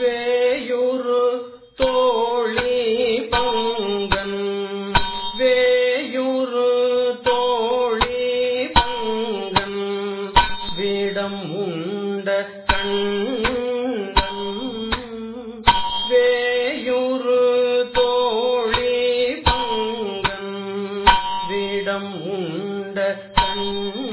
வேயுரு தோழி பங்கன். வேயுரு தோழி பங்கன். விடம் உண்ட கண்ணன் வேயுரு தோழி பங்கன். விடம் உண்ட கண்ணன்